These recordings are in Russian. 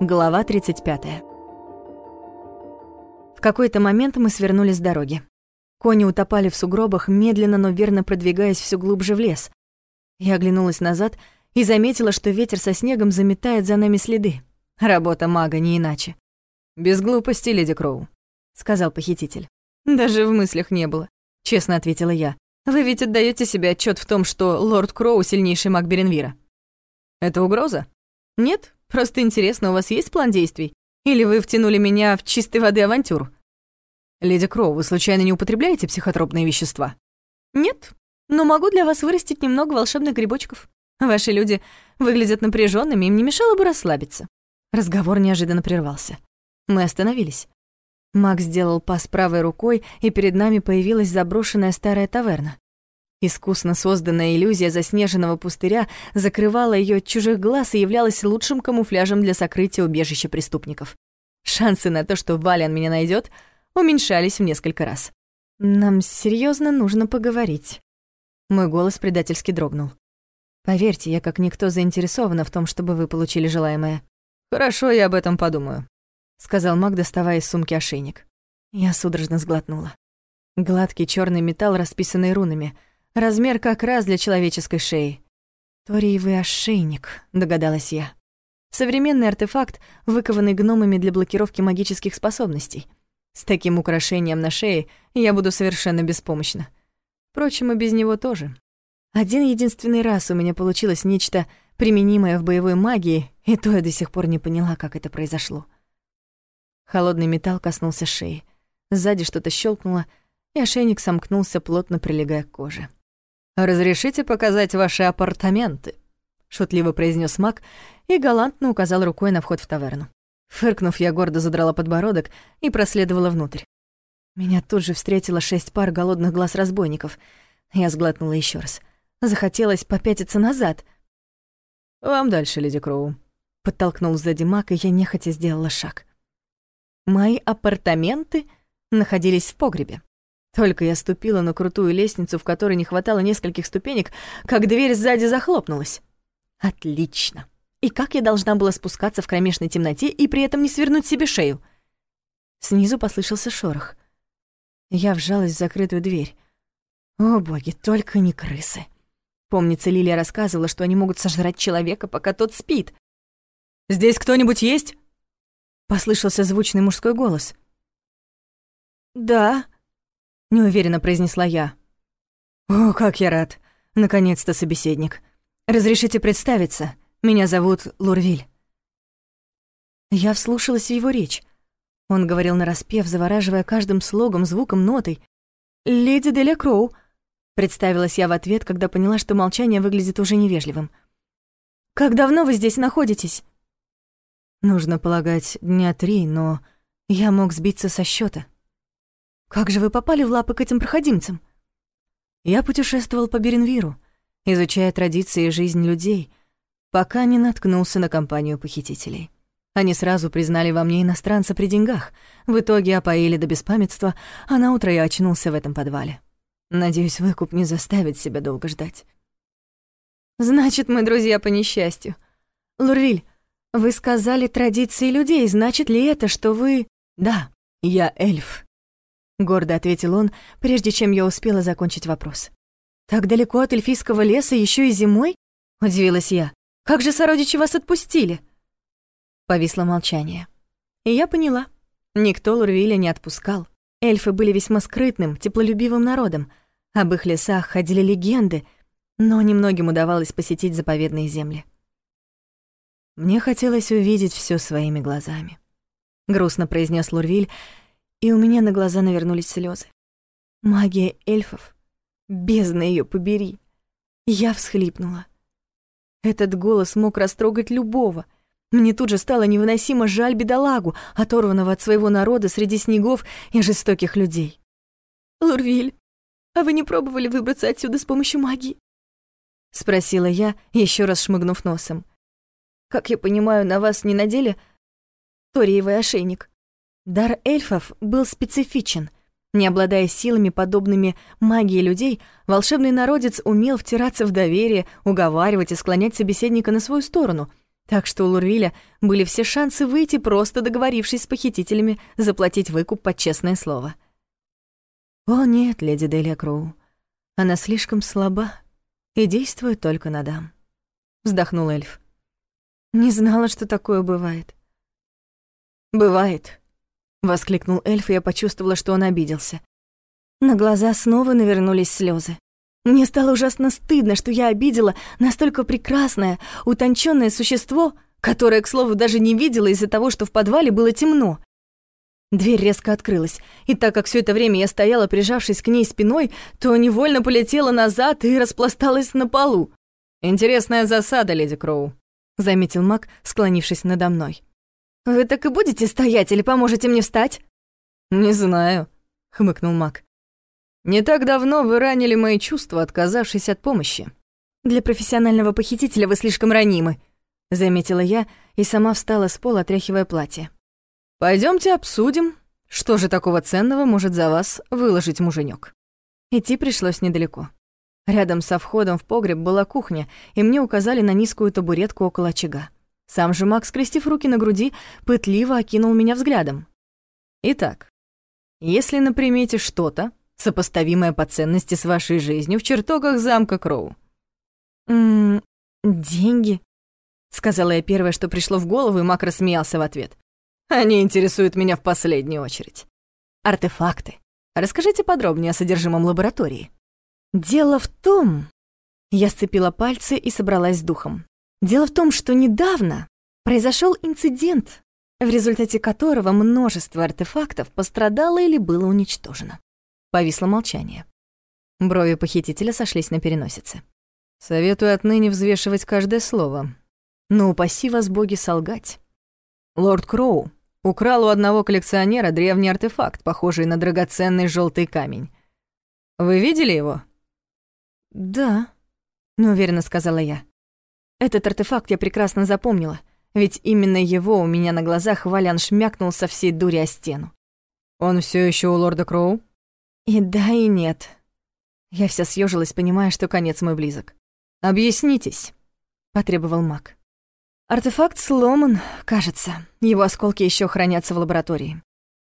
Глава 35. В какой-то момент мы свернули с дороги. Кони утопали в сугробах, медленно, но верно продвигаясь все глубже в лес. Я оглянулась назад и заметила, что ветер со снегом заметает за нами следы. Работа мага не иначе. «Без глупости, леди Кроу», — сказал похититель. «Даже в мыслях не было», — честно ответила я. «Вы ведь отдаете себе отчет в том, что лорд Кроу — сильнейший маг Беренвира». «Это угроза?» «Нет, просто интересно, у вас есть план действий? Или вы втянули меня в чистой воды авантюру?» «Леди Кроу, вы случайно не употребляете психотропные вещества?» «Нет, но могу для вас вырастить немного волшебных грибочков. Ваши люди выглядят напряженными, им не мешало бы расслабиться». Разговор неожиданно прервался. Мы остановились. Макс сделал пас правой рукой, и перед нами появилась заброшенная старая таверна. Искусно созданная иллюзия заснеженного пустыря закрывала ее от чужих глаз и являлась лучшим камуфляжем для сокрытия убежища преступников. Шансы на то, что Валян меня найдет, уменьшались в несколько раз. «Нам серьезно нужно поговорить». Мой голос предательски дрогнул. «Поверьте, я как никто заинтересована в том, чтобы вы получили желаемое». «Хорошо, я об этом подумаю», — сказал Мак, доставая из сумки ошейник. Я судорожно сглотнула. Гладкий черный металл, расписанный рунами. Размер как раз для человеческой шеи. «Ториевый ошейник», — догадалась я. Современный артефакт, выкованный гномами для блокировки магических способностей. С таким украшением на шее я буду совершенно беспомощна. Впрочем, и без него тоже. Один единственный раз у меня получилось нечто применимое в боевой магии, и то я до сих пор не поняла, как это произошло. Холодный металл коснулся шеи. Сзади что-то щелкнуло, и ошейник сомкнулся, плотно прилегая к коже. «Разрешите показать ваши апартаменты?» — шутливо произнес маг и галантно указал рукой на вход в таверну. Фыркнув, я гордо задрала подбородок и проследовала внутрь. Меня тут же встретило шесть пар голодных глаз разбойников. Я сглотнула еще раз. Захотелось попятиться назад. «Вам дальше, леди Кроу», — подтолкнул сзади маг, и я нехотя сделала шаг. Мои апартаменты находились в погребе. Только я ступила на крутую лестницу, в которой не хватало нескольких ступенек, как дверь сзади захлопнулась. Отлично. И как я должна была спускаться в кромешной темноте и при этом не свернуть себе шею? Снизу послышался шорох. Я вжалась в закрытую дверь. О, боги, только не крысы. Помнится, Лилия рассказывала, что они могут сожрать человека, пока тот спит. «Здесь кто-нибудь есть?» Послышался звучный мужской голос. «Да», — неуверенно произнесла я. «О, как я рад! Наконец-то собеседник. Разрешите представиться. Меня зовут Лурвиль». Я вслушалась в его речь. Он говорил нараспев, завораживая каждым слогом, звуком, нотой. «Леди Деля Кроу», — представилась я в ответ, когда поняла, что молчание выглядит уже невежливым. «Как давно вы здесь находитесь?» Нужно полагать, дня три, но я мог сбиться со счета. Как же вы попали в лапы к этим проходимцам? Я путешествовал по Беренвиру, изучая традиции и жизнь людей, пока не наткнулся на компанию похитителей. Они сразу признали во мне иностранца при деньгах, в итоге опоили до беспамятства, а на утро я очнулся в этом подвале. Надеюсь, выкуп не заставит себя долго ждать. Значит, мы друзья по несчастью. Лурвиль, «Вы сказали традиции людей, значит ли это, что вы...» «Да, я эльф», — гордо ответил он, прежде чем я успела закончить вопрос. «Так далеко от эльфийского леса еще и зимой?» — удивилась я. «Как же сородичи вас отпустили?» Повисло молчание. И я поняла. Никто Лурвиля не отпускал. Эльфы были весьма скрытным, теплолюбивым народом. Об их лесах ходили легенды, но немногим удавалось посетить заповедные земли. Мне хотелось увидеть все своими глазами. Грустно произнес Лурвиль, и у меня на глаза навернулись слезы. Магия эльфов. Бездна ее побери. Я всхлипнула. Этот голос мог растрогать любого. Мне тут же стало невыносимо жаль бедолагу, оторванного от своего народа среди снегов и жестоких людей. «Лурвиль, а вы не пробовали выбраться отсюда с помощью магии?» — спросила я, еще раз шмыгнув носом. Как я понимаю, на вас не надели ториевый ошейник. Дар эльфов был специфичен. Не обладая силами, подобными магии людей, волшебный народец умел втираться в доверие, уговаривать и склонять собеседника на свою сторону, Так что у Лурвиля были все шансы выйти, просто договорившись с похитителями заплатить выкуп под честное слово. «О нет, леди Делия Кроу, она слишком слаба и действует только на дам», — вздохнул эльф. «Не знала, что такое бывает». «Бывает», — воскликнул эльф, и я почувствовала, что он обиделся. На глаза снова навернулись слезы. Мне стало ужасно стыдно, что я обидела настолько прекрасное, утонченное существо, которое, к слову, даже не видела из-за того, что в подвале было темно. Дверь резко открылась, и так как все это время я стояла, прижавшись к ней спиной, то невольно полетела назад и распласталась на полу. «Интересная засада, леди Кроу», — заметил маг, склонившись надо мной. «Вы так и будете стоять или поможете мне встать?» «Не знаю», — хмыкнул маг. Не так давно вы ранили мои чувства, отказавшись от помощи. Для профессионального похитителя вы слишком ранимы, заметила я и сама встала с пола, отряхивая платье. Пойдемте обсудим, что же такого ценного может за вас выложить муженек. Идти пришлось недалеко. Рядом со входом в погреб была кухня, и мне указали на низкую табуретку около очага. Сам же Макс, скрестив руки на груди, пытливо окинул меня взглядом. Итак, если на примете что-то, сопоставимое по ценности с вашей жизнью в чертогах замка Кроу. «Ммм, деньги?» — сказала я первое, что пришло в голову, и Мак рассмеялся в ответ. «Они интересуют меня в последнюю очередь. Артефакты. Расскажите подробнее о содержимом лаборатории». «Дело в том...» Я сцепила пальцы и собралась с духом. «Дело в том, что недавно произошел инцидент, в результате которого множество артефактов пострадало или было уничтожено. Повисло молчание. Брови похитителя сошлись на переносице. «Советую отныне взвешивать каждое слово. Но упаси вас боги солгать. Лорд Кроу украл у одного коллекционера древний артефакт, похожий на драгоценный желтый камень. Вы видели его?» «Да», — неуверенно сказала я. «Этот артефакт я прекрасно запомнила, ведь именно его у меня на глазах Валян шмякнул со всей дури о стену». «Он все еще у лорда Кроу?» И да, и нет. Я вся съежилась, понимая, что конец мой близок. «Объяснитесь», — потребовал маг. «Артефакт сломан, кажется. Его осколки еще хранятся в лаборатории.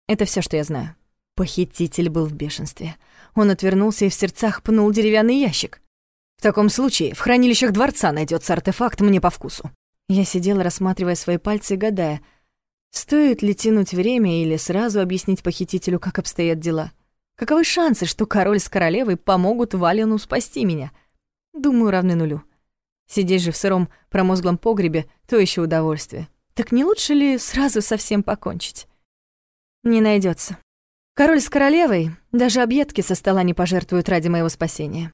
Это все, что я знаю». Похититель был в бешенстве. Он отвернулся и в сердцах пнул деревянный ящик. «В таком случае в хранилищах дворца найдется артефакт мне по вкусу». Я сидела, рассматривая свои пальцы, гадая, стоит ли тянуть время или сразу объяснить похитителю, как обстоят дела. Каковы шансы, что король с королевой помогут Валину спасти меня? Думаю, равны нулю. Сидеть же в сыром промозглом погребе — то еще удовольствие. Так не лучше ли сразу совсем покончить? Не найдется. Король с королевой даже объедки со стола не пожертвуют ради моего спасения.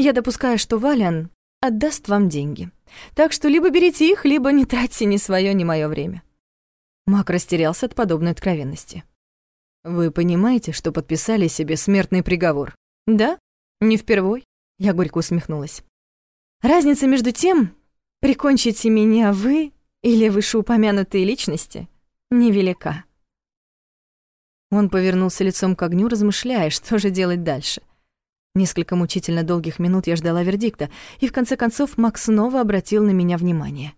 Я допускаю, что Валиан отдаст вам деньги. Так что либо берите их, либо не тратьте ни свое, ни мое время. Мак растерялся от подобной откровенности. Вы понимаете, что подписали себе смертный приговор? Да? Не впервой? Я горько усмехнулась. Разница между тем, прикончите меня вы или вышеупомянутые личности, невелика. Он повернулся лицом к огню, размышляя, что же делать дальше. Несколько мучительно долгих минут я ждала вердикта, и в конце концов Макс снова обратил на меня внимание.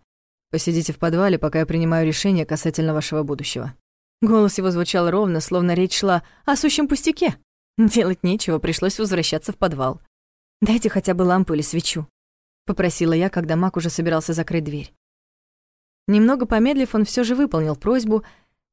«Посидите в подвале, пока я принимаю решение касательно вашего будущего». Голос его звучал ровно, словно речь шла о сущем пустяке. Делать нечего, пришлось возвращаться в подвал. «Дайте хотя бы лампу или свечу», — попросила я, когда Мак уже собирался закрыть дверь. Немного помедлив, он все же выполнил просьбу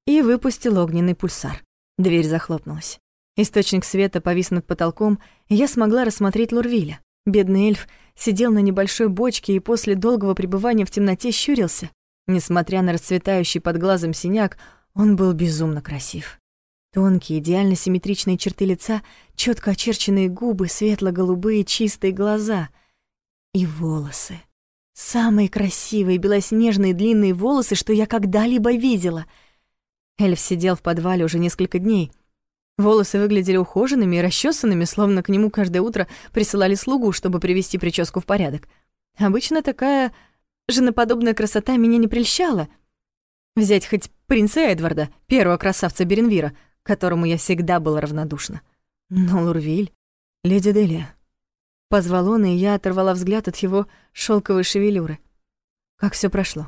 и выпустил огненный пульсар. Дверь захлопнулась. Источник света повис над потолком, и я смогла рассмотреть Лурвиля. Бедный эльф сидел на небольшой бочке и после долгого пребывания в темноте щурился. Несмотря на расцветающий под глазом синяк, он был безумно красив. Тонкие, идеально симметричные черты лица, четко очерченные губы, светло-голубые чистые глаза и волосы. Самые красивые белоснежные длинные волосы, что я когда-либо видела. Эльф сидел в подвале уже несколько дней. Волосы выглядели ухоженными и расчесанными, словно к нему каждое утро присылали слугу, чтобы привести прическу в порядок. Обычно такая женоподобная красота меня не прельщала — Взять хоть принца Эдварда, первого красавца Беренвира, которому я всегда была равнодушна. Но Лурвиль, леди Делия. Позвал он, и я оторвала взгляд от его шелковой шевелюры. Как все прошло?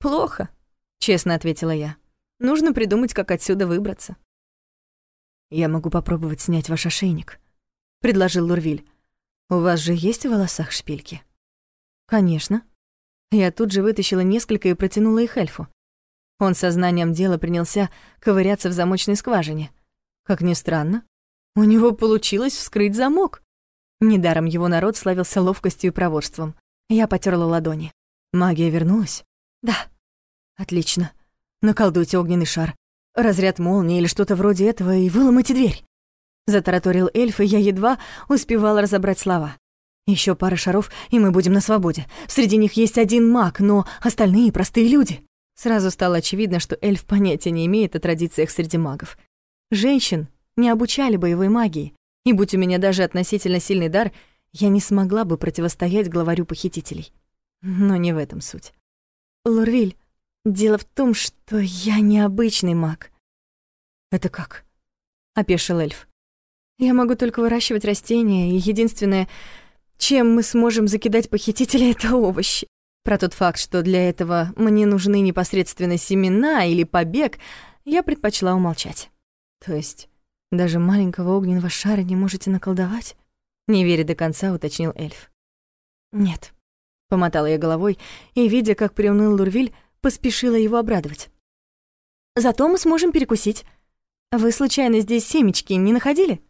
«Плохо», — честно ответила я. «Нужно придумать, как отсюда выбраться». «Я могу попробовать снять ваш ошейник», — предложил Лурвиль. «У вас же есть в волосах шпильки?» «Конечно». Я тут же вытащила несколько и протянула их эльфу. Он сознанием дела принялся ковыряться в замочной скважине. Как ни странно, у него получилось вскрыть замок. Недаром его народ славился ловкостью и проворством. Я потерла ладони. Магия вернулась? Да. Отлично. Наколдуйте огненный шар. Разряд молнии или что-то вроде этого и выломайте дверь. Затараторил эльф, и я едва успевала разобрать слова. Еще пара шаров, и мы будем на свободе. Среди них есть один маг, но остальные простые люди. Сразу стало очевидно, что эльф понятия не имеет о традициях среди магов. Женщин не обучали боевой магии, и будь у меня даже относительно сильный дар, я не смогла бы противостоять главарю похитителей. Но не в этом суть. Лорвиль, дело в том, что я необычный маг. Это как? опешил эльф. Я могу только выращивать растения, и единственное, чем мы сможем закидать похитителей, это овощи. Про тот факт, что для этого мне нужны непосредственно семена или побег, я предпочла умолчать. То есть даже маленького огненного шара не можете наколдовать? Не веря до конца, уточнил эльф. Нет. Помотала я головой и, видя, как приуныл Лурвиль, поспешила его обрадовать. Зато мы сможем перекусить. Вы случайно здесь семечки не находили?